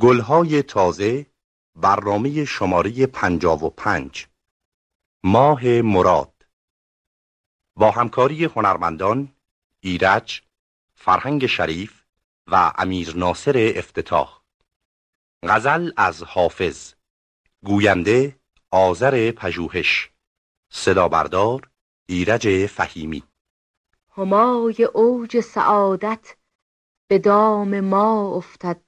گلهای تازه برنامه شماره پنجاب و پنج. ماه مراد. با همکاری هنرمندان ایرج، فرهنگ شریف و امیر ناصر افتتاح. غزل از حافظ. گوینده آذر پژوهش. صدا بردار ایرج فهیمی. همای اوج سعادت به دام ما افتد.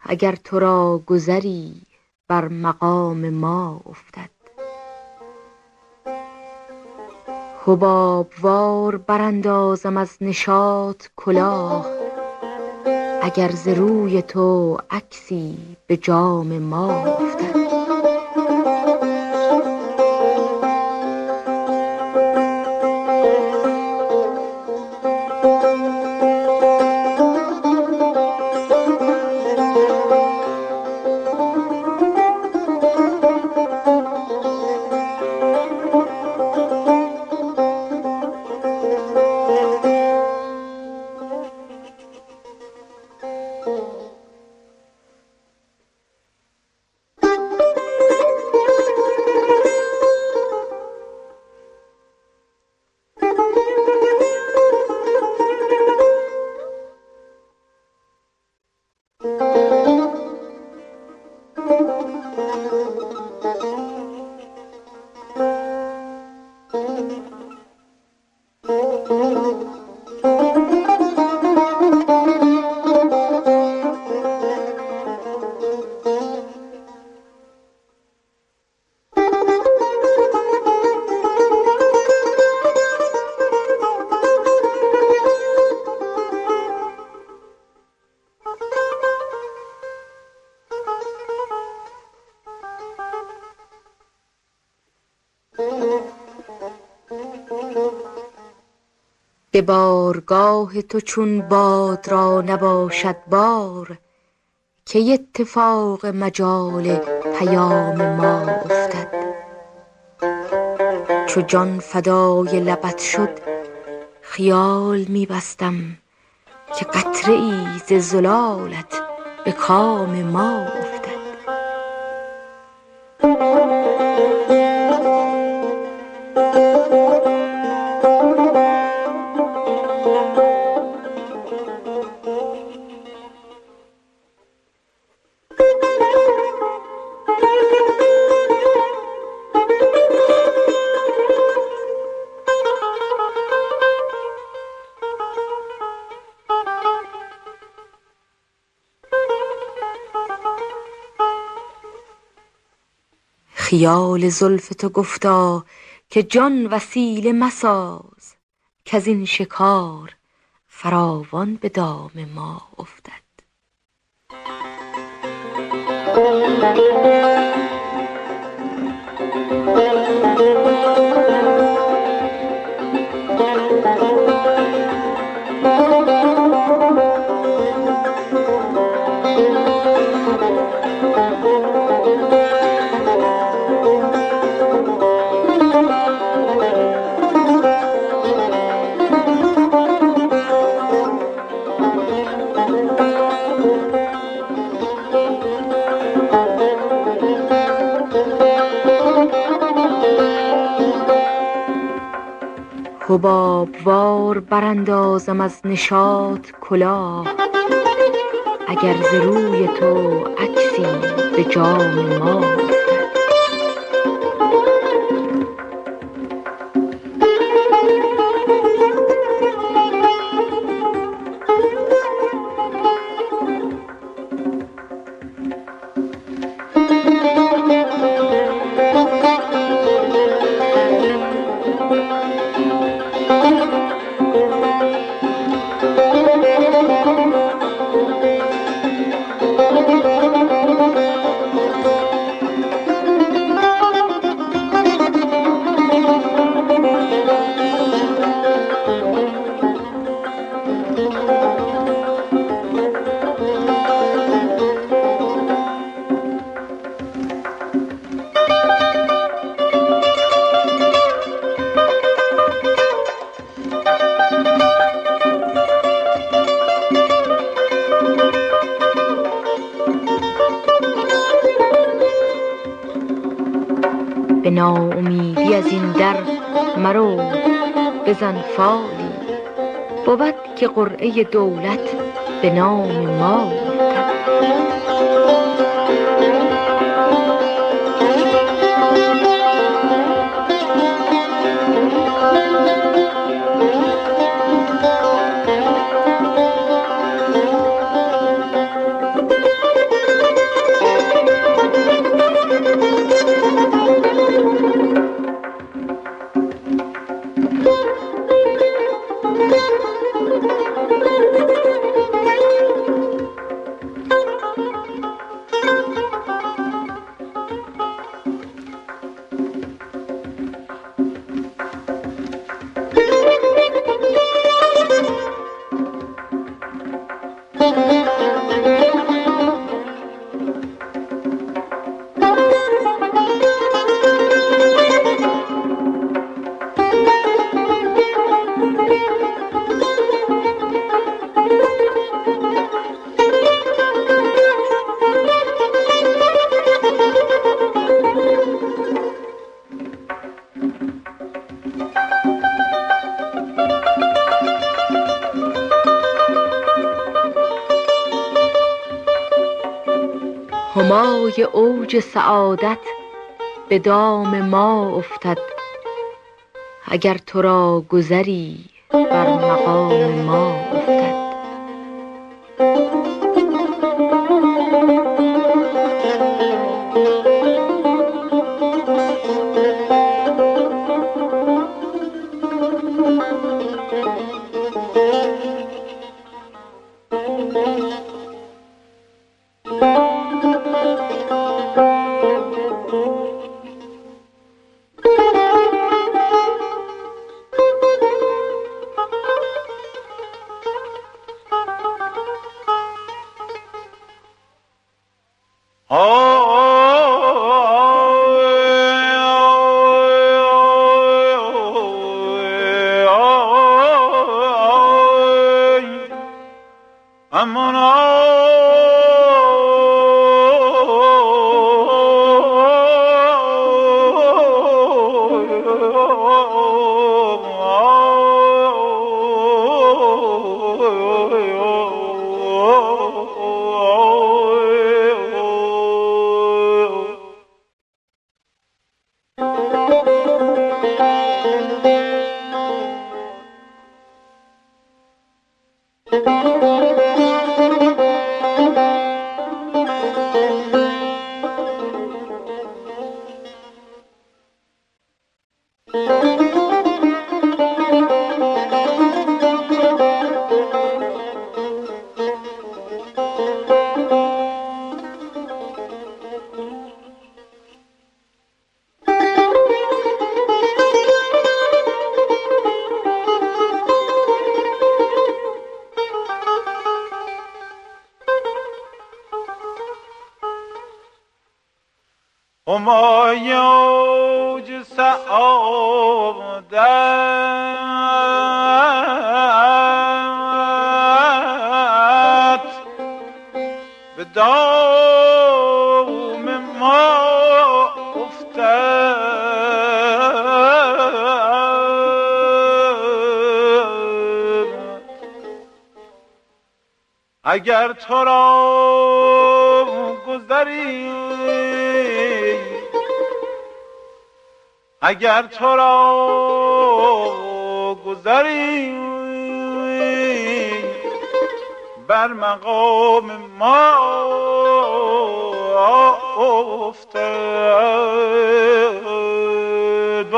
اگر تو را گذری بر مقام ما افتد. حبابوار براندازم از نشاط کلاه اگر ز روی تو عکسی به جام ما افتد. بارگاه تو چون باد را نباشد بار که اتفاق مجال پیام ما افتد. چو جان فدای لبت شد خیال می بستم که قطره ای ز زلالت به کام ما افتد. خیال زلف تو گفتا که جان وسیله مساز کز این شکار فراوان به دام ما افتد. حبابوار براندازم از نشاط کلاه. اگر ز روی تو عکسی به جام ما بزن فالی بود که قرعه دولت به نام ما اوج سعادت به دام ما افتد. اگر تو را گذری بر مقام ما افتد. همایوج سعادت به دام ما افتد. اگر تو را گذری اگر تو را گذری بر مقام ما افتد و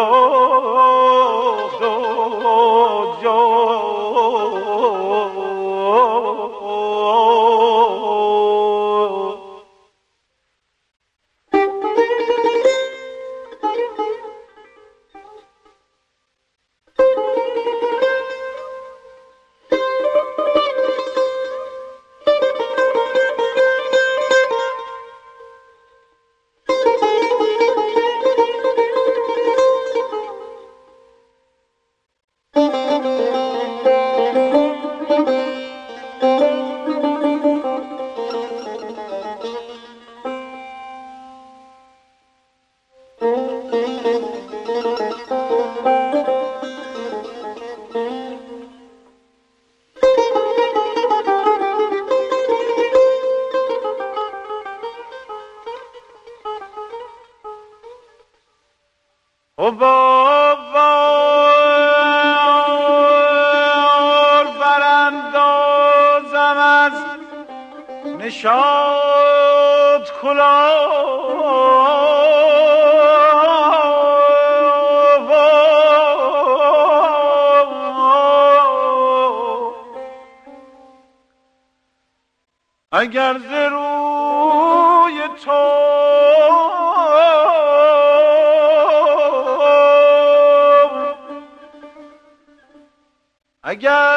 اگر ز روی تو اگر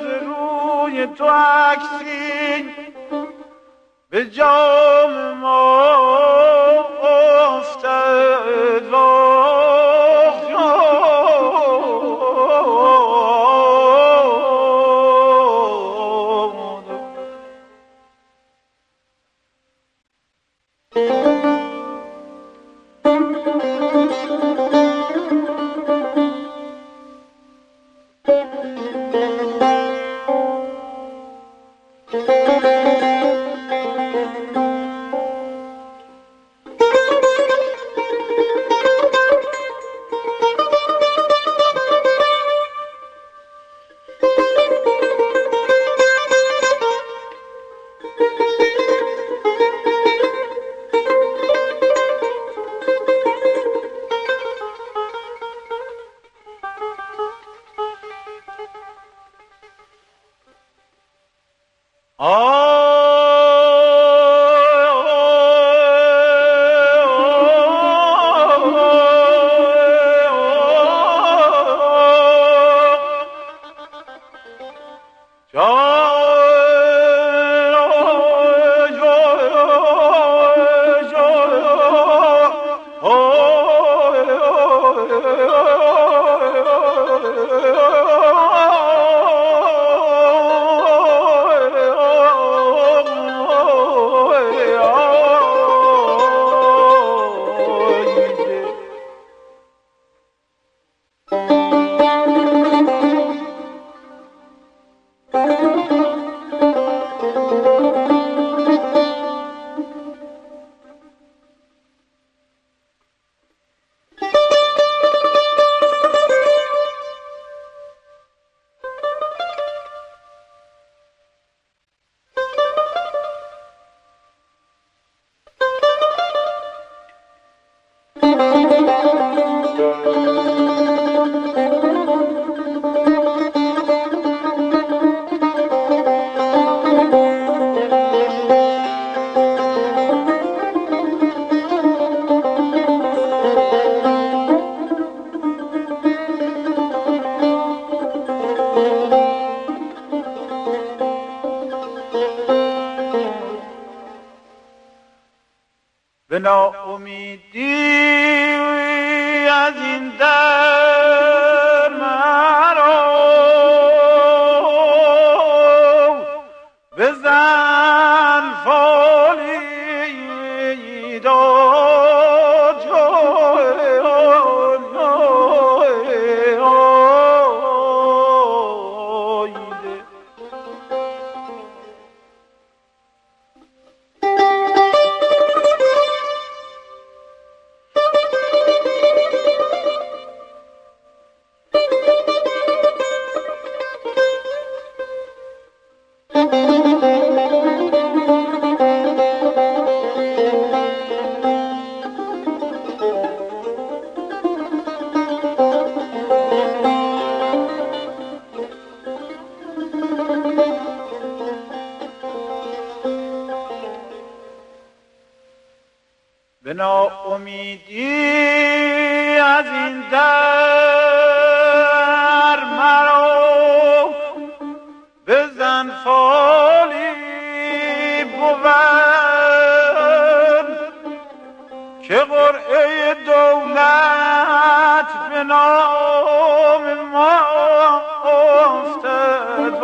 ز روی تو عکسی به جام ما افتد بزن به ناامیدی از این در مرا. بزن فالی بود که قرعه دولت به نام ما افتد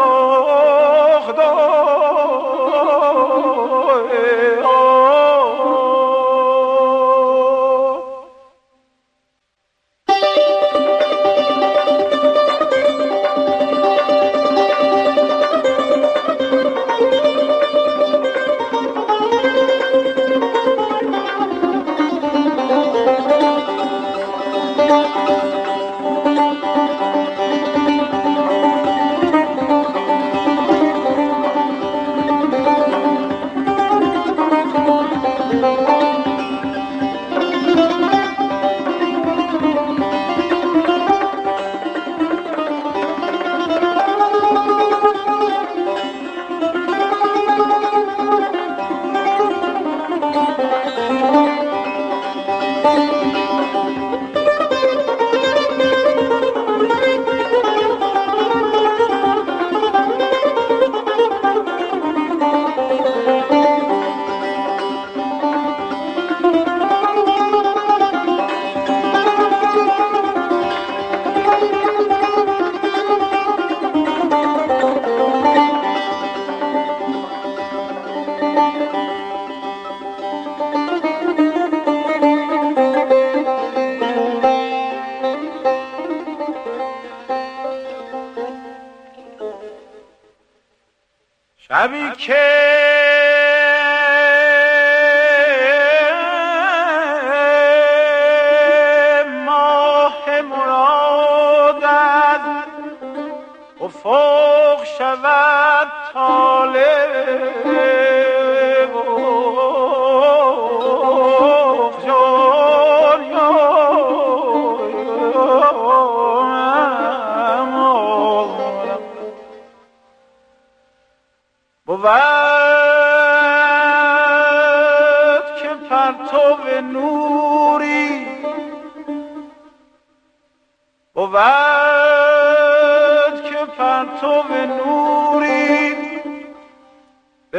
طالب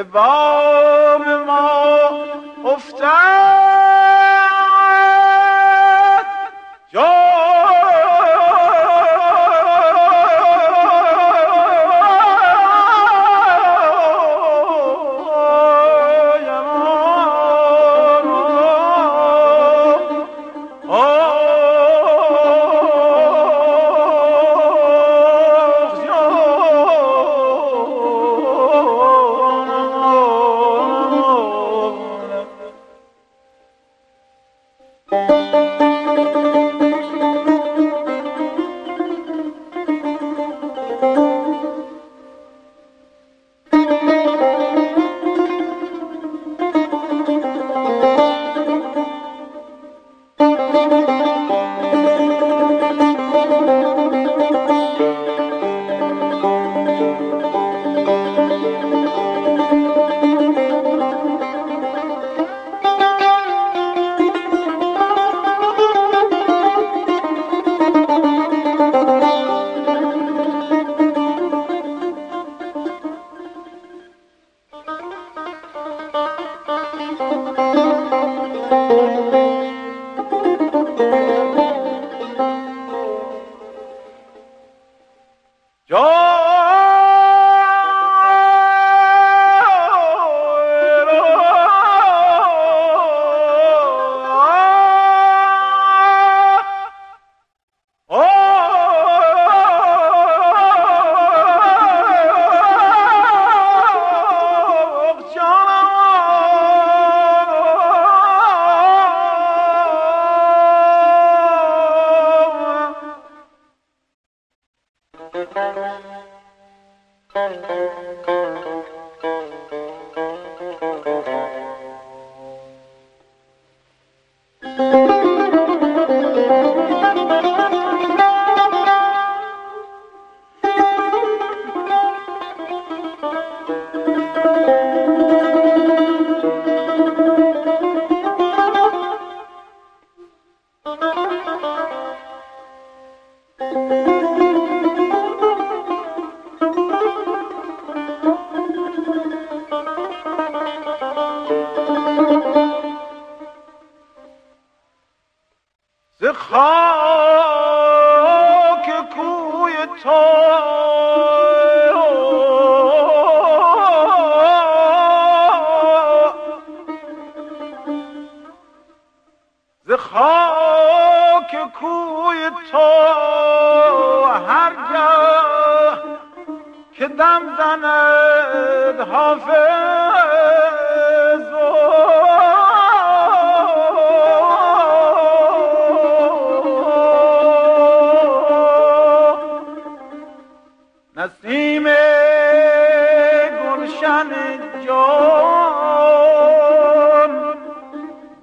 به بام ما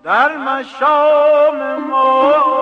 در مشام ما.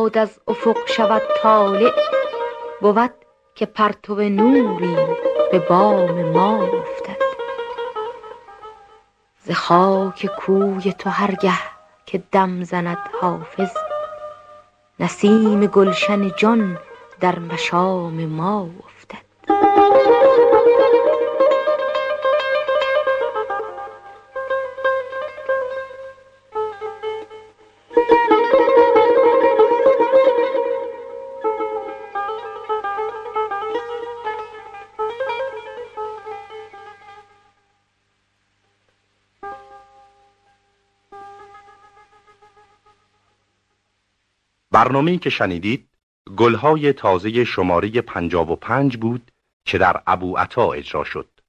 مراد از افق شود طالع بود که پرتو نوری به بام ما افتد. ز خاک کوی تو هرگه که دم زند حافظ نسیم گلشن جان در مشام ما افتد. برنامه‌ای که شنیدید گلهای تازه شماره پنجاب و پنج بود که در ابو عطا اجرا شد.